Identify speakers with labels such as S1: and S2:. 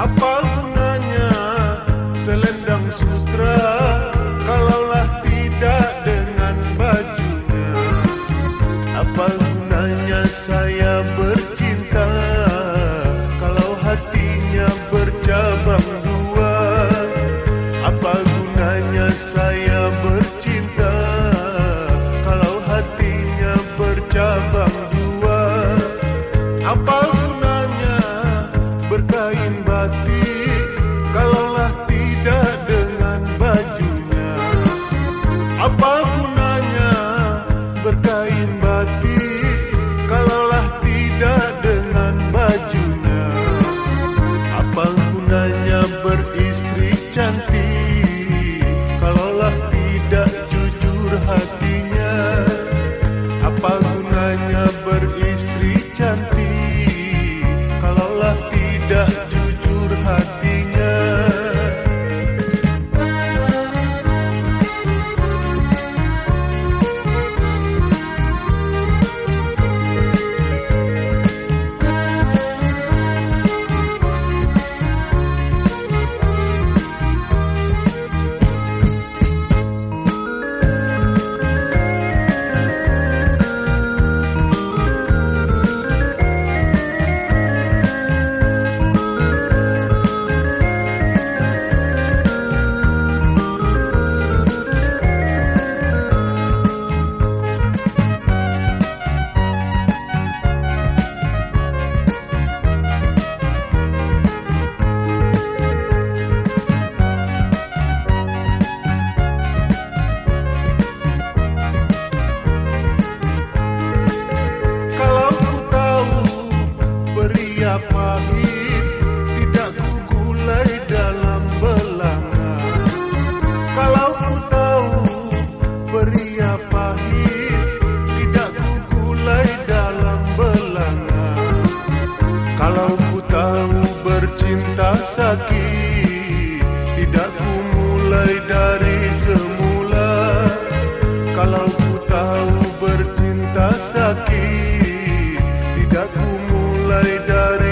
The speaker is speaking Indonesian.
S1: Apa gunanya selendang sutra Kalaulah tidak dengan bajunya? Apa gunanya saya bercinta Kalau hatinya bercabang dua? Apa gunanya saya bercinta Kalau hatinya bercabang dua? Apa kain batik kalaulah tidak dengan bajunya. Apa gunanya beristri cantik kalaulah tidak jujur hati. cinta sakit. Tidak ku mulai dari semula. Kalau ku tahu bercinta sakit Tidak ku mulai dari